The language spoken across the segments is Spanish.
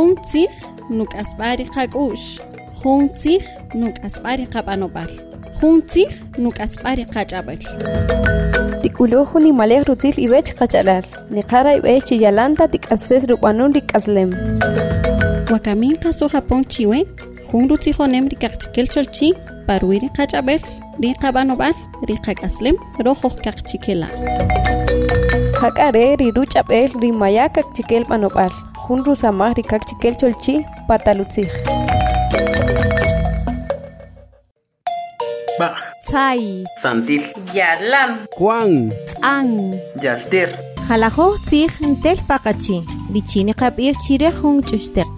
Juntzig nuk'asb'ari qak'u'x Juntzig nuk'asb'ari qab'anob'al Juntzig nuk'asb'ari qach'ab'al. Tikuluju ni malej rutzil ibech qach'alal. Niqara ibech chiyalanta tik'ases rub'anun rik'aslem Wakamin qaso Japón chiwe jun rutzijonem rikaqchikel cholchi parwi riqach'ab'el riqab'anob'al riqak'aslem rojoj kaqchikela Qak'are riruch'ab'el rimaya kakchikel b'anob'al jun rusamaj rikakchikel cholchi patalutzij Ba, Tsay, Santil, Yalam, Juan, An, Yalter, Jalajoj tzij ntel paqachi, lichini qab'ir chire jun ch'uxteq.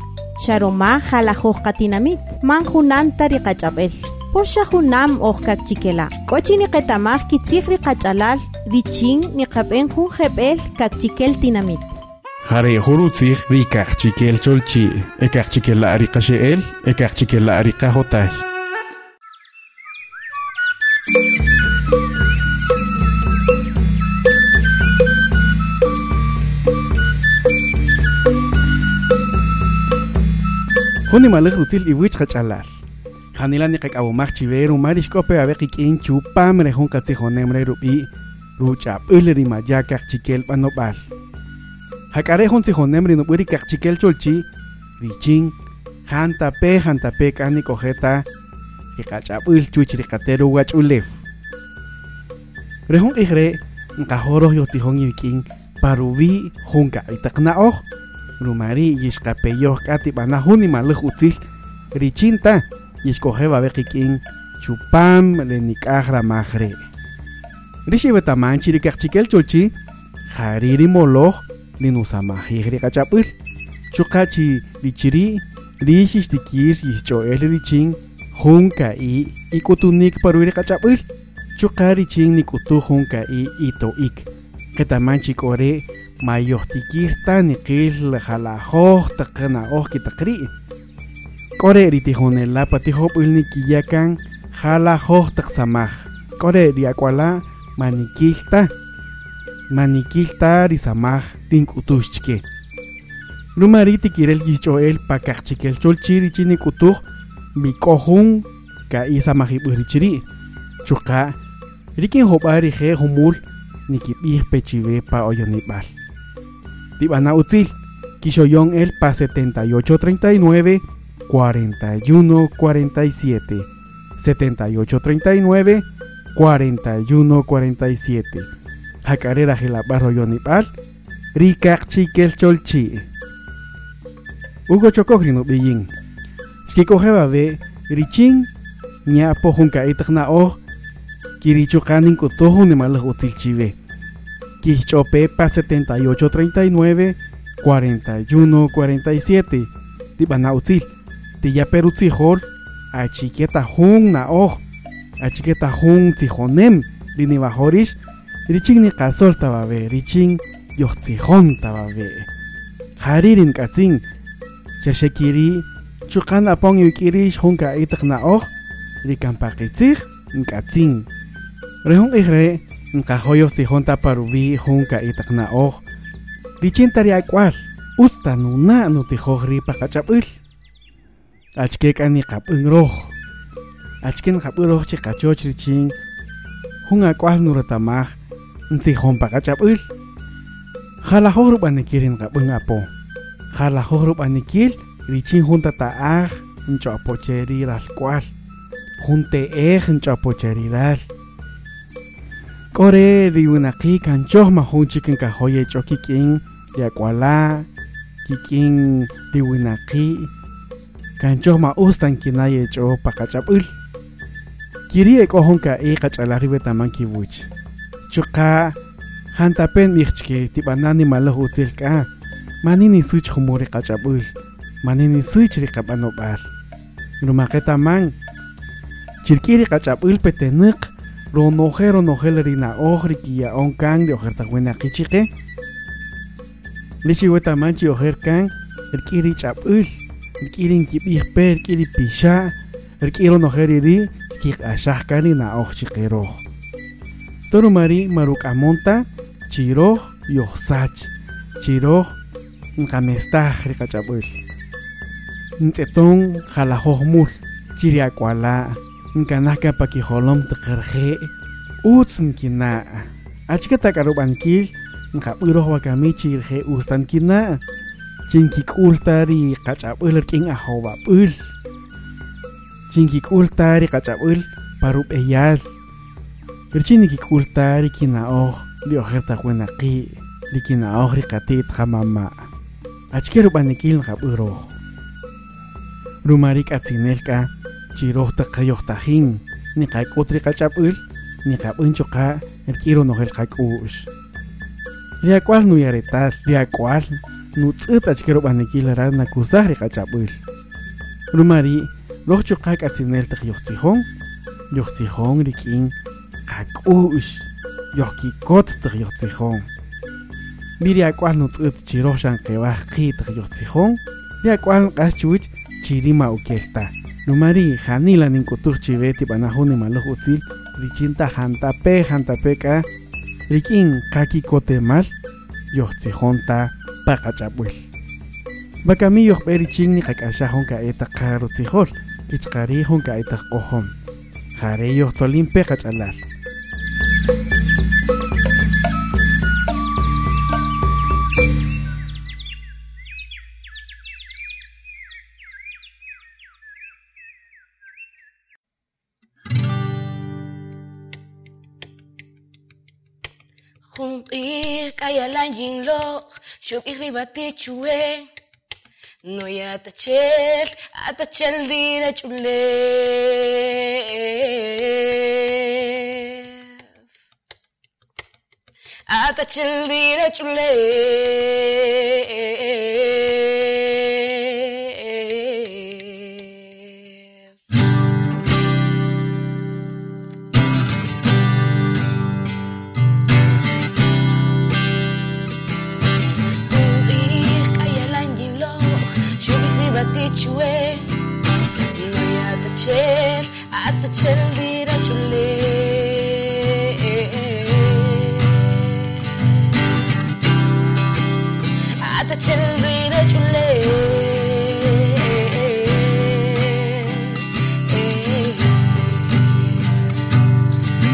Sharoma jalajoj qatinamit, man junanta riqach'ab'el. Posha junam oj kakchikela. Kochi niqetamaj kitzij riqach'alal, richin niqab'en jun jeb'el kakchikel tinamit. خري خروتي ريكاختي كيل تولتي اكاختي كيل لا ريقا شيل اكاختي كيل لا ريقا هوتاي خوني مالخ روتيل ايويتش خاتشالال خانيلاني قك او ماخشي بيرو ماريش كوبي ابيقي كينشو بامري هون كاتسي هونمري روبي روچا بولري ما جاكاختي كيل بانوبال Hakare jun zijonemre no puri kak chikel cholchi. Richin janta pe janta pe kani kojeta ikachap ul chuch rikateru wach ulef. Rejun igre nkajoro yotijon ibikin parubi junka itakna oj rumari yishkapeyoh kati banahuni malaj utzil. Richinta yishkoje babekikin chupam lenikajra majre rishi betamanchi rikachchikel cholchi. Jariri ninusamaji riqachap'äl cuka chi lichiri rixix tikir yijch'o'ej li richin Hong ka'i ik'utunik parwi riqachap'äl chuqa richin nik'utuj Hong ka'i ito'ik qetaman chik'ore' mayojtikir ta niqil jalajoj taq oh kita kri k'ore' ritijunelaj patijob'il nikiya kan jalajoj taq samaj k'ore' di manikil ta manikilta manikilta risamaj rinkutuxchke lumari tikirel yichoel pakajchikel cholchiri chinikutuj mikojun ka isamajiburichiri chuka rikin jobari je humul nikipij pechive pa oyonibal Tibana Util, Kishoyon el pa 7839 4147 7839 4147 Jacarera Gelabarro Yonipal Rikak Chikel Cholchi. Hugo Chocogrino Billin Skikojeba be Richin Nya Pojunka Itakna O Kirichukanin Kutojo Nimalah Util Chive Quichope pa 7839 4147 Tibana Util Tilla Perutzijol Achiqueta Jun na oh Achiqueta Jun Tijonem. Linibajorish Ричигний гасуур таваавэ. Ричин ёхцихон таваавэ. Харирин газин жашакири чукан апон юкири хунга идхна ох рикан пакицих газин. Рехун ихре нкахоё цихон тапаруви хунга идхна ох. Ричин тариаквар устануна нутихохри пакачапыл. Ачкек ани капынгрох. Ачкен капырох чи качочричин хүн аквал нуратамах kapung roj chi kachoch richin hunga kwal nuratamaj ntijón pa kachapul jala joj rubanikirin kapung apo jala joj rubanikil richin junta taaj ncho apocheri ral kwal. Junte ej ncho apocheri ral. Kore riunaki kanchoh mahun chicken kahoye chokikin yakwala kikin riunaki kanchoh ma ustan kinaye cho pakachapul kiri ekohon ka e kachalari betaman kibuch chuqa hantapen michke tibanani malo utilka. Manini sich humuri qachapul manini sich ri qabanobar maketa man chirkiri qachapul peteniq ronojero nojel rina ojri kia onkan de ojerta buena qichiqe lichiweta manchi ojerkan irkiri chapul irkiri kibijpe irkiri pisha. Irkiri nojeri ri kiqashajkan rina ojchiqeroj torumari marukamunta chiroj yojsach chiroj nkamestaj rikachapuil ntz'eton jalajojmul chiriakuala' nkanaj kapakijolom tiqerje' utz nkina' achka tak'arub'ankil nqap'iroj wakami chirje' ustan kina' chinkik'ul ultari ri king rk'in ajowab'äl chinkik'ul ta ri qach'ab'äl parub'eyal Richinikik'ultari kina'oj li ojerta wenaqi' li kina'oj riqatit jamama'. Achke rub'anikil nqab'äroj. Rumari k'atzinel k'a chiroj taqayojtajin niqak'ut riqach'ab'äl niqab'än choqa rk'iro nojel qak'u'x. Riakwal nuyaretal riakwal nutz'ät achke rub'anikil ara nakusaj riqach'ab'äl. Rumari loj choqa k'atzinel taq yojtzijon yojtzijon kakuu ish yoki kottig yotzihon miri akwal nutz chiroshan kewaj qitig yotzihon ni akwal qaschuich chirima ukelta numari janila ninkutuj chiveti banajuni maloj utzil richinta jantape jantapeka rikin kaki kotemal yochtzijonta paqachapuil bakami yojp'eri chinni qak'axajon ka'eta qarutzijol kichqarijun ka'etaj qojom jare yojtzolinpe qach'alal Humpik kaya lanying loch, shub iribati chue. No ya tachel, chule. tachilira chule. Ch'ule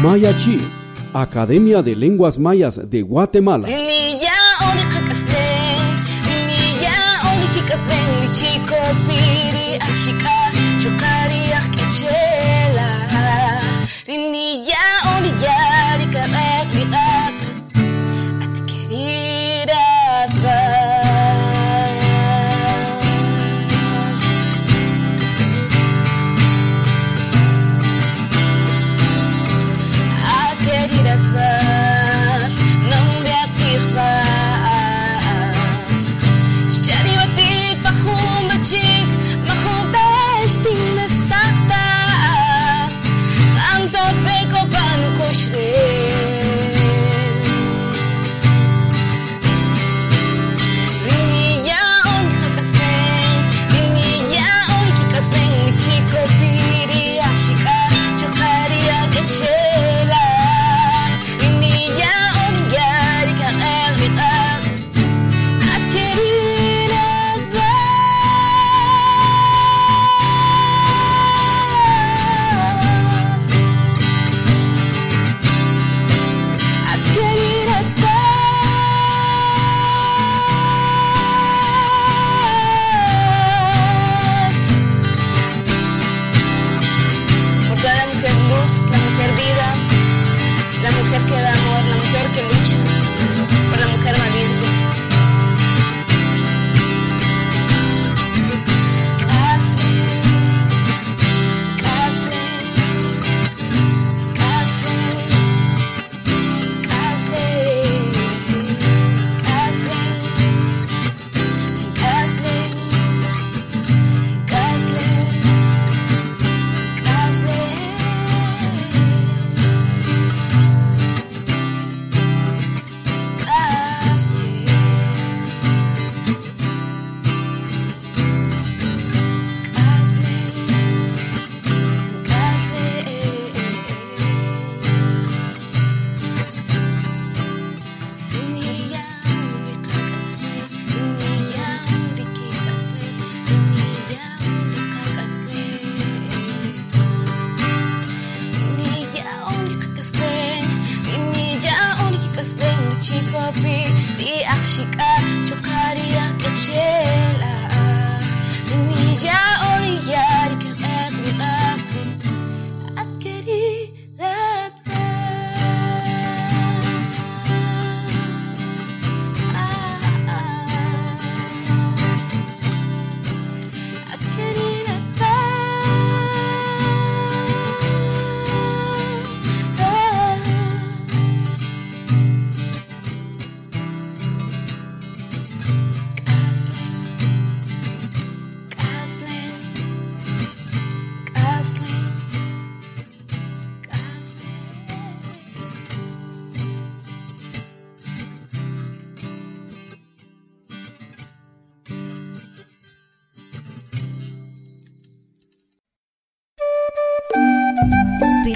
Mayachi, Academia de Lenguas Mayas de Guatemala.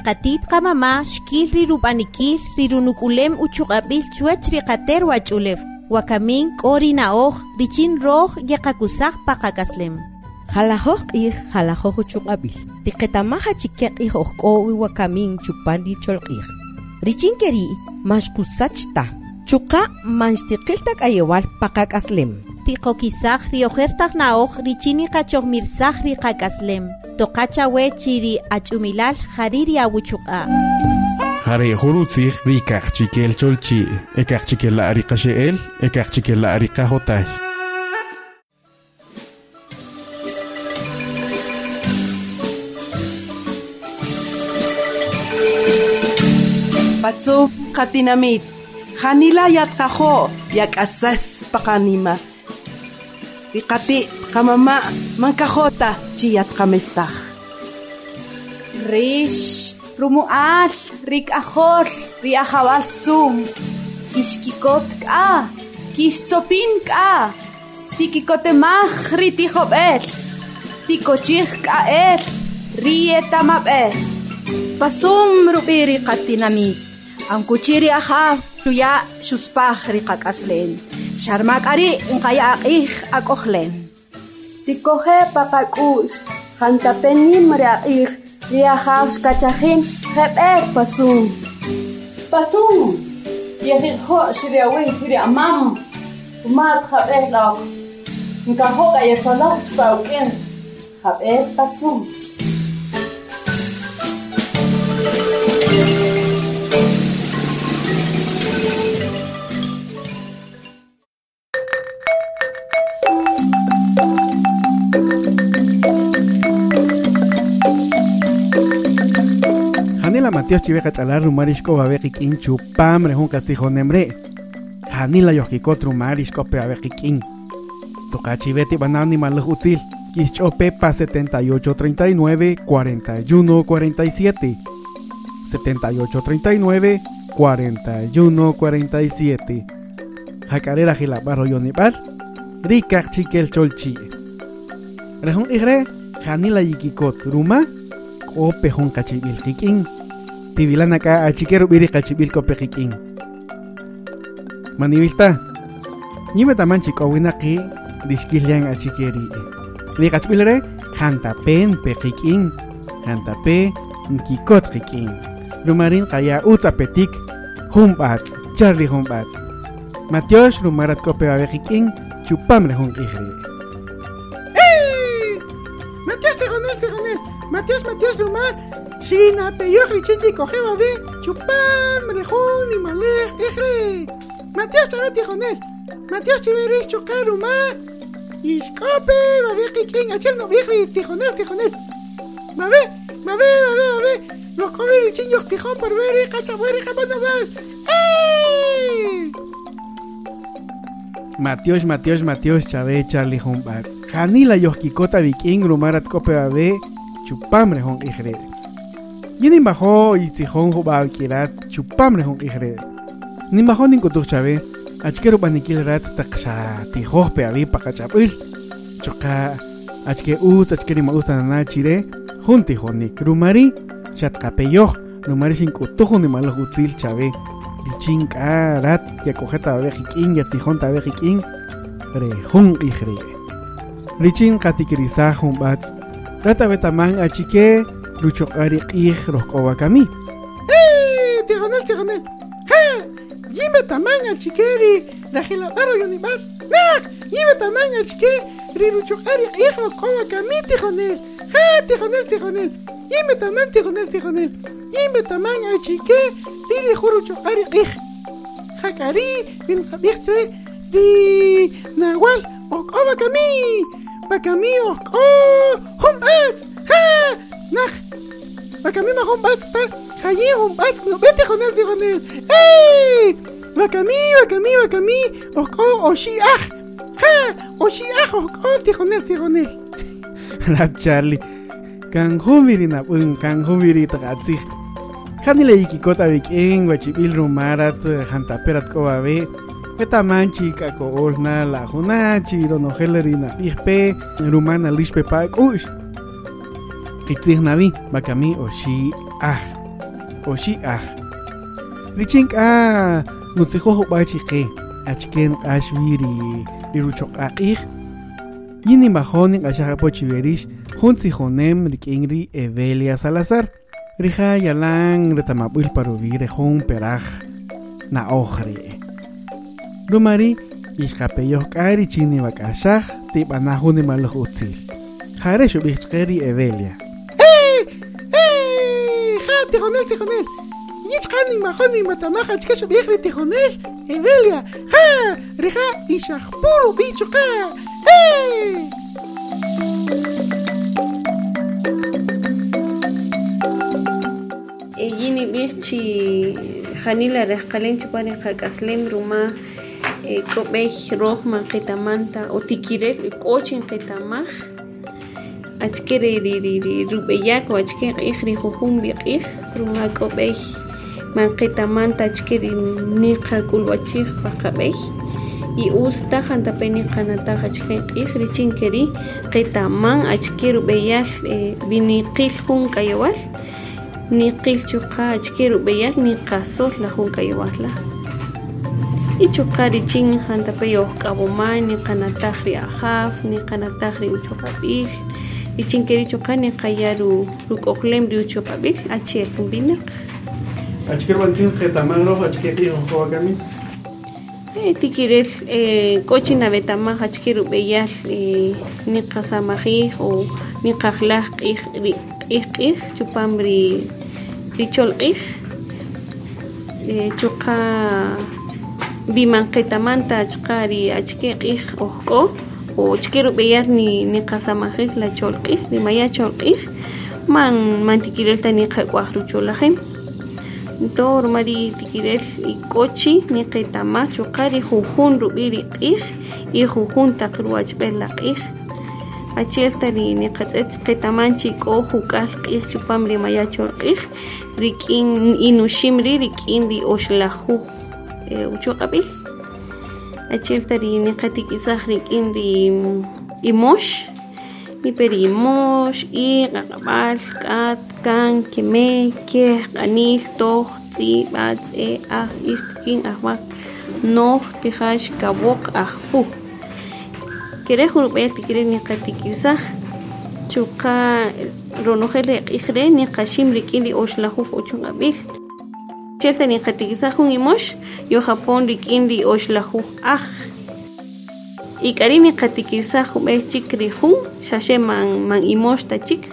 Riqatit qamama xkil rirub'anikil rirunukulem uchuq'ab'il chuwach riqater wach'ulew wakamin k'o rina'oj richin roj yeqakusaj paqakaslem Jalajoj q'ij jalajoj uchuq'ab'il tiqetamaj achike q'ij ojk'owi wakamin chupan richol q'ij richin keri maxkusach ta chuqa manxtiqil tak'ayewal paqak'aslem tiqokisaj riojertaj na'oj richini qachojmirsaj riqakaslem toqachawe chiri ach'umilal jariri awuchuqa Jare jurutzi rikachchikel cholchi, ekachchikel la rica sheel, ekachchikel la rica jotay. Patsu katinamit, hanila yatkaho, yakasas pakanima. Ikati kamama mankajota chiyat kamestah. Rish rumual rikajol riajabal sum kishkikot ka kishtopin ka tikikotemaj ritijobel tikochij kael rietamabel pasum rubiri katinami ankuchiri ajab tuya shuspaj rikakaslen. Sharmak ari nkaya akih akojlen. Tikohe pakak'us qantapeni mraq'ij riajaus kachajin jeb'ek pasum pasum yejijo'x riawij riamam umat jab'ej lawk nkajo'qa yesoloj chpawk'in jab'ek pasum Janila Matios chiveja chalar kinchu pam rehun katsijo nemre. Janila yohikot rumarishko pe babeki kin. Tokachi beti banani maluj utzil. Kischo pepa 7839 41 47. 7839 41 47. Jacarera gilabarro yonibal. Rikak chikel cholchi. Rehun igre. Janila yikikot ruma. Kope hon kachibil tibilanaka achiquero biriqa chibilcopiqikin maniwilta ñimatamanchi hanta dixkillan achiqueri'i riqa chb'ilre kaya uta petik nkikotqikin rumarinqa ya Matios junp'atz charri junp'atz matiox rumaratkopebabeqikin chupamre junq'ijri' Matios tegonel tegonel. Matios Matios Ruma. Shina peyoch richinti coge babe. Chupam rejón y malej. Ejre. Matios chabet tijonel. Matios chiveris chukar Ruma. Ishkope babe kikin. Achel no vieji tijonel tijonel. Babe. Babe babe babe. Los come richinjos tijón por ver y cachabueri jamás ¡Eh! Matios, Matios, Matios, Chave, Charlie Humbat. Janila Yoskikota Viking, Rumarat Babe, Chupamre Hong Igre. Yinin bajo y Tijón Hubal Kirat, Chupamre Hong Igre. Nin bajo nin kutuk Chave, Achkero Panikil Rat Taksha, Tijoj Peavi Pakachapil. Choka, Achke Uz, Achkeri Mausta Nana Chire, Junti Honik, Rumari, Shatkapeyoj, Rumari Sin Kutujo ni Malos Utzil Chave. Lichin Karat, Yakojeta Bejikin, Yatijón Tabejikin, Rejun Igre. Richin Katikiriza Humbats. Rata betaman achike luchokari qih rohkowakami. ¡Eh! Tijonel, tijonel. ¡Ja! Yime taman achikeri Dajila baro yonibar. Nak, iba tamaño chike. Rirucho ari hijo como kami tijonel. Ha, tijonel, tijonel. Ime taman tijonel, tijonel. Ime tamaño chike. Riri jurucho ari hijo. Hakari, bin habixtre. Di nahual, okoma kami. בגמיוך, או, חומבץ, אה, נח, בגמי חומבץ? חיי חומבץ, נו, בטח עונה עונן זירונל, היי, בגמי, בגמי, בגמי, אוכו, אושי אח, חה! אושי אח, אוכו, תיכונל זירונל. לה צ'רלי, קנגומירי נפון, קנגומירי תחציך. חני להיקיקות אביקין, וצ'יביל רומארת, חנטפרת כובע בית. Petamanchi, kako olna, la hunachi, ronohelerina, ihpe, rumana lishpe pa kush. Kitzih navi, bakami, oshiach. Oshiach. Richink ah, nutzijo bachi ke, achken ashviri, liruchok akih. Yini mahonin ashahapochiverish, junzijonem rikingri Evelia Salazar. Rija yalang retamabuil paruvire jun peraj na ojri. rumari ixqapeyoj k'ari chini wak'axaj tib'anaj maloj utzil jare xub'ij chqe ri evelia ja tijonel tijonel yichqan imajol nimatamaj achka xub'ij ri tijonel evelia ja ri ja ixaj puro bicho qa Ellini bich chi janila rejqalen chiparin qak'aslem ruma kobej rohma qitamanta o tikirel kochin qitamaj achke ri ri ri ri rubeyak o ri ruma k'ob'ej man qitamanta achke ri niqa k'ulwachij paqab'ej y usta jantape niqanataj achke q'ij richinkeri qitaman achke rub'eyal biniqil jun k'ayawal. Niqil chuqa achke rub'eyal niqasol la jun chuqa richin jantape yojk'ab'umay niqanataj ri ajaf niqanataj ri uchuqab'il ichinkeri chuqa niqaya ru ruk'oqlem ri uchuqab'il achel binaq Achker bantin qetaman rojo, achke qijo kawakami. tikirel k'ochi nabetamaj achke rub'eyal niqasamajij o niqajlaj q'ij ri q'ij q'ij chupam ri richolq'ij chuqa bimanqitamanta achqa ri achke q'ij ojk'o o chke rub'eyal ni niqasamajij la cholq'ij rimaya cholq'ij man man tikirel ta niqak'uaj rucholajem Tor mari tikirel y cochi ni qitama chuqari jujun rubiri q'ij y jujun taq ruwachb'el la q'ij. Achel tari ni qatz'et qitaman chik'o juk'al q'ij chupam ri maya chol q'ij rik'in inuxim ri rik'in ri oxlajuj uchuq'ab'il achel tari ni qatik'isaj rik'in ri imox miperi imox y qaqab'al k'at kan kemey kej q'anil toj tz'i b'a tz'e aj ix tikin ajwaq noj tijax kawoq ajpuj kere jurub'el tikire niqatikisaj chuqa ronojel re q'ij re niqaxim rik'in ri oxlajuj uchunq'ab'il chel niqatikisaj jun imox yojapon rik'in ri oxlajuj aj. Ik'ari niqatikisaj jub'ej chik ri jun xaxe man man imox ta chik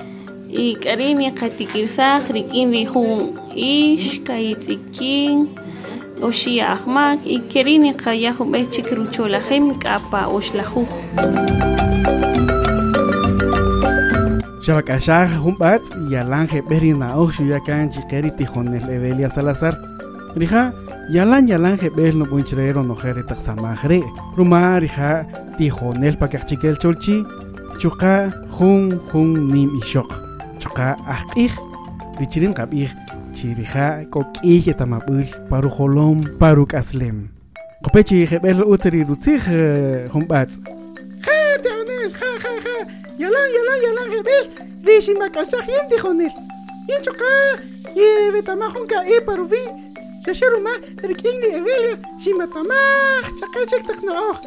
ik'ari niqatikirsaj rik'in ri jun ix kayitz'ikin oxiya ajmak y keri niqaya jub'ej chik Shabaka Shah Humbat y Alange Berina Oshu Yakan Chikeri Tijon el Evelia Salazar. Rija, Yalan Yalange Ber no Bunchrero no Jere Taxamajre. Ruma, Rija, Tijon el Pakachikel Cholchi. Chuka, Hun Hun Nim Ishok. Chuka, Akih. Richirin Kabih. Chirija, Kokih Yetamabul. Paru Holom, Paru Kaslem. Kopechi, Jebel Uteri Rutsi, Humbat. Ha, Teonel, ha, Ялан ялан ялан хэвэл ришин макашах янди хонел. Инчука еве тамахунка э парви. Шашерума эркинни эвели сима тамах э, чакачек тахнаох.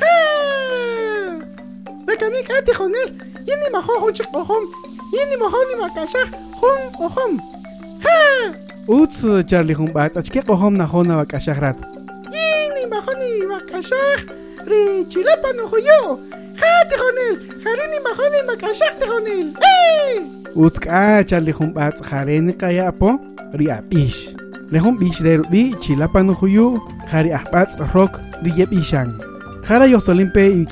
Ха! Баканик ати хонел. Ини махохон чикохом. Ини махони макашах хун охом. Ха! Үц чарли хүн бац ачке гохом нахона макашахрат. Ини махони макашах. Ри чилапа нохоё. خاتی خونیل. خرینی ما خونیل ما کشختی خونیل. اوت که آچا لیخون باز خرینی که یا پو ری بیش. ریل بی چی خویو؟ خری احباز روک ری اپیشان خرا یو سولیم پی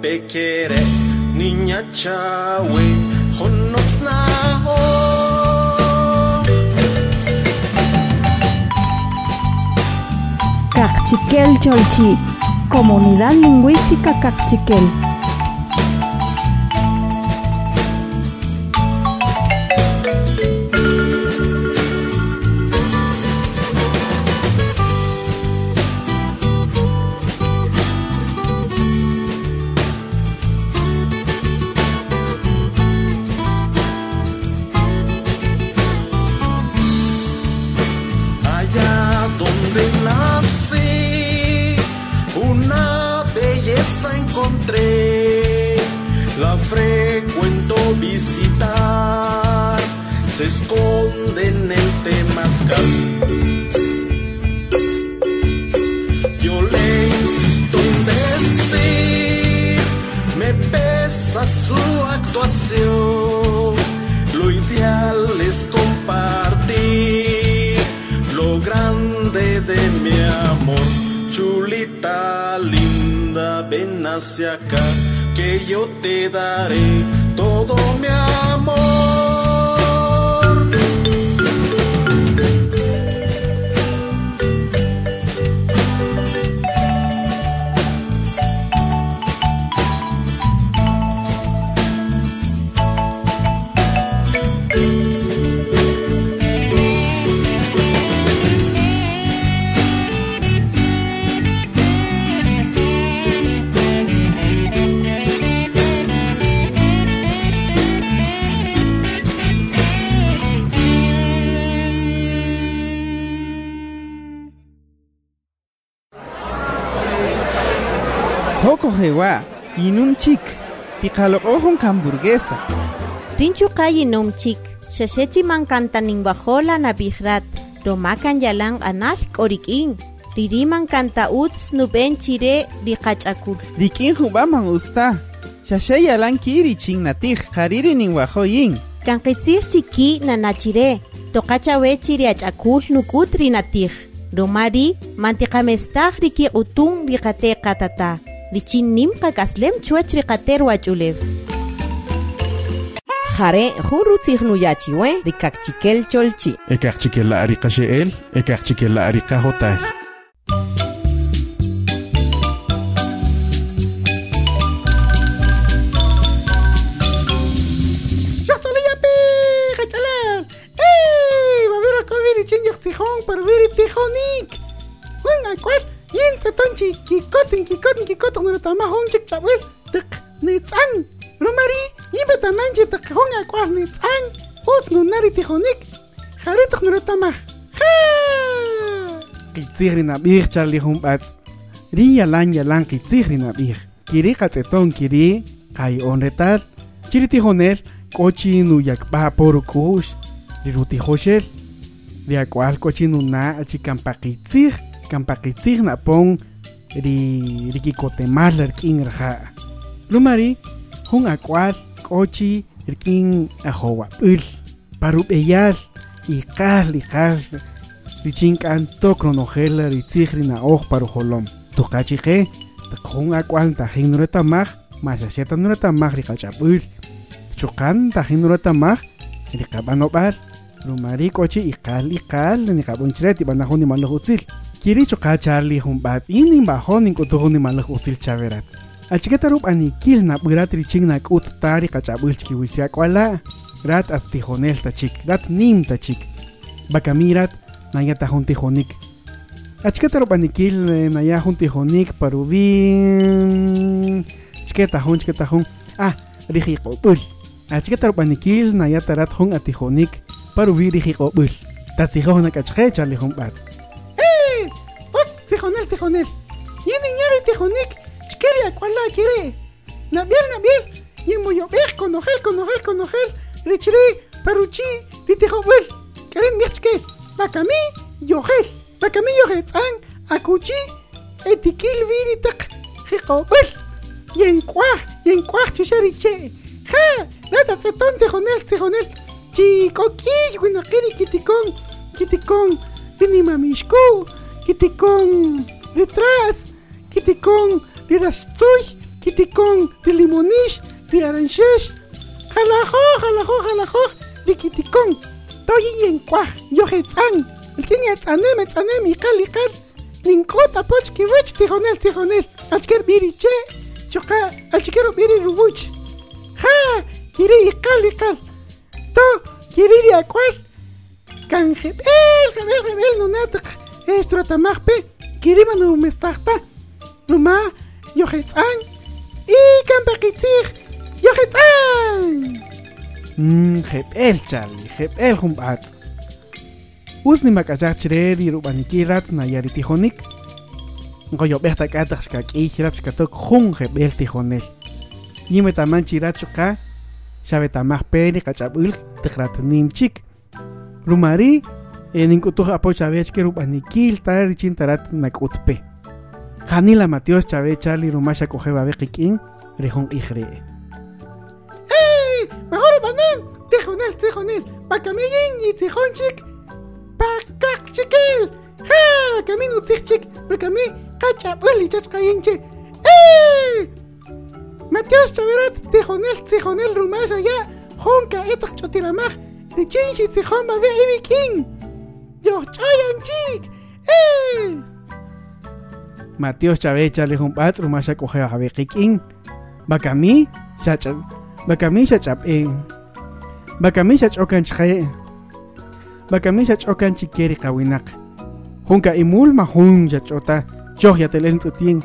Bekere, niña chawe, Cholchi, Comunidad Lingüística Cachiquel. Frecuento visitar, se esconde en el temazcal. Yo le insisto en decir, me pesa su actuación, lo ideal es compartir lo grande de mi amor. Chulita linda, ven hacia acá, que yo te daré todo mi amor. kiwa inunchik tikaloqojun kan hamburguesa. rinchu kay inunchik xaxechi mankantaninwajola nabijrat romakan yalan anal k'orik'in ririman kanta utz nuben chire di riqach'akul rik'in jubaman usta. Xaxe yalan kirichin natij qariri ninwajoyin kanqitsij chiki nanachire toqacha wechi riach'akul nuk'ut rinatij romari utung di kate katata. لچین نیم قک اسلم چوچ ری قطر و چولیو خاره خون رو تیخنو یا چیوه ری کک چیکل چول چی هوتای Kitzigri na bir Charlie Humbats. Ri yalan yalan na bir. Kiri katseton kiri, kai onretar. Chiri tijoner, kochi nu yakpa por kush li ruti hoshel li akwal kochi nu na chi kampakitzig kampakitzig na pon ri ri kikotemal kin raja lumari hun akwal kochi rkin ahowa ul paru beyal y qal y qal tichin k'anto cronojela ritzij rinaoj parojolom tuqachiqe taqjun ak'ual tajin nuretamaj mag nuretamaj riqach'ab'ül choqan tajin nuretamaj riqab'an ob'al rumari k'ochi iqal iqal niqab'unchire tib'anajun malo util. kiri choqa charli junb'atz'in nimb'ajoj nink'utujun nimaloj util chaverat. Ani kil nab'ürat richin nak'ut ta riqach'ab'ül chkiwichri ak'uala rat attijonel tachik rat nim tachik bakamirat na ya tajun tijonik Achiketarup anikil na ya jun tijonik parubin chiketajun chiketajun ah riji qobul Achiketarup anikil na ya tarat jun atijonik parubi riji qobul tatsijon na kachje charli jun bat ¡Eh! ¡Os, tijonel, tijonel! ¡Yini ñari tijonik! ¡Chkeria, cuala quiere! ¡Nabiel, nabiel! ¡Yemo yo wej, conogel, conogel, conogel! ¡Richri, paruchi, ritijobel! ¡Karen miachke! ¡Bakami, yojel! ¡Bakami yojel! ¡An, akuchi! ¡Etikil viritak! ¡Jikobel! ¡Yenkwaj, yenkwaj, chushariche! ¡Ja! ¡Nada, tetón, tijonel, tijonel! ¡Chico, kiy, winakiri, kitikon! ¡Kitikon! ¡Vinimamishku! ¡Kitikon! ¡Detrás! ¡Kitikon! ¡Rirastui! ¡Kitikon! ¡Limonish! ¡Riaranshesh! ¡Jalajo, jalajo, jalajo! ¡Rikitikon! ¡Toyi yenkwaj! ¡Yojetzan! ¡Kin etzanem, etzanem! ¡Ikal, ikal! ¡Ninkota, poch, kiwech! ¡Tijonel, tijonel! ¡Achker biriche! ¡Choka! ¡Achkero biri rubuch! ¡Ja! ¡Kiri, ikal, ikal! ¡To! ¡Kiri, diakwal! kan gebel, gebel, gebel, no natak. Estro tamagpe, kirima no mestachta. Numa, yohetzan. I kan pakitzig, yohetzan. Mm, gebel Charlie, gebel humbat. Us ni makajak chireri rubanikirat na yari tijonik. Ngoyo behta katak shkak ihirat shkatok jun gebel tijonel. Yime taman chirat shuka, shabe tamag peni kachabul tikrat nimchik. Rumari, en inkutuja apo chavech que rubanikil tar chin tarat nakutpe. Hanila Matios chave Charlie kikin, rejón ijre. ¡Ey! ¡Mejor banan! ¡Tijonel, tijonel! ¡Bacamillín y tijonchik! ¡Bacak chiquil! ¡Ja! ¡Camino tichik! ¡Bacami! ¡Cacha! ¡Buli chachkayinche! ¡Ey! Matios chaverat tijonel, tijonel rumasha ya! ¡Jonka etak chotiramaj! ¡Richinchi tijón babe ibikin! ¡Yo chayan chik! ¡Ey! Matios chave Charlie humbat rumasha coge babe kikin. Bakami, shachab. bakka miisha cabee bakka miisha cokan chikayee bakka miisha cokan chikeeri qawinaq hunka imulma hun yachota chox yatelen tsutin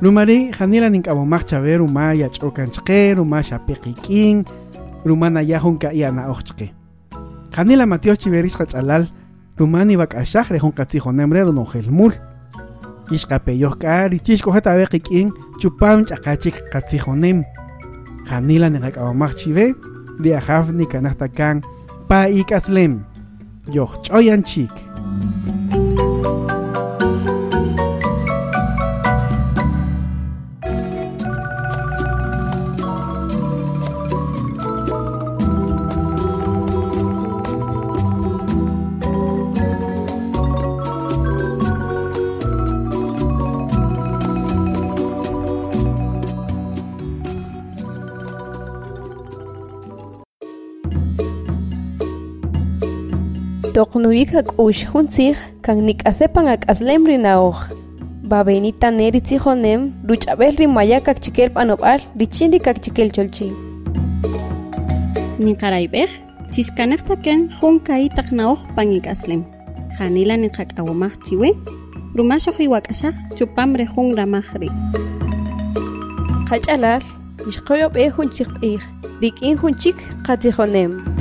rumari janila nin qabomaq chabe ruma yachokan chikee ruma xapiqikin ruma naya hunka iana oj chike janila matio chiberis chachalal ruma ni bakka shahre hunka tsijonemre don ojelmul ishkapeyoj kari chishkojeta beqikin chupam chakachik katsijonem Hanila nekakamachchive, riajavni chik. Thank you. uyikak ush hunzig kan nik asepangak aslemri naoj babenita neri tzijonem ruchabelri mayakak chikel panobal richindikak chikel cholchi niqaraybej chixkanejtaken junkay taqnaoj panik aslem janila niqak awamaj chiwen rumaxoj iwak'axaj chupamre jun ramaj ri' qach'alal ixqoyob'ej jun chiqb'ij rik'in jun chik qatzijonem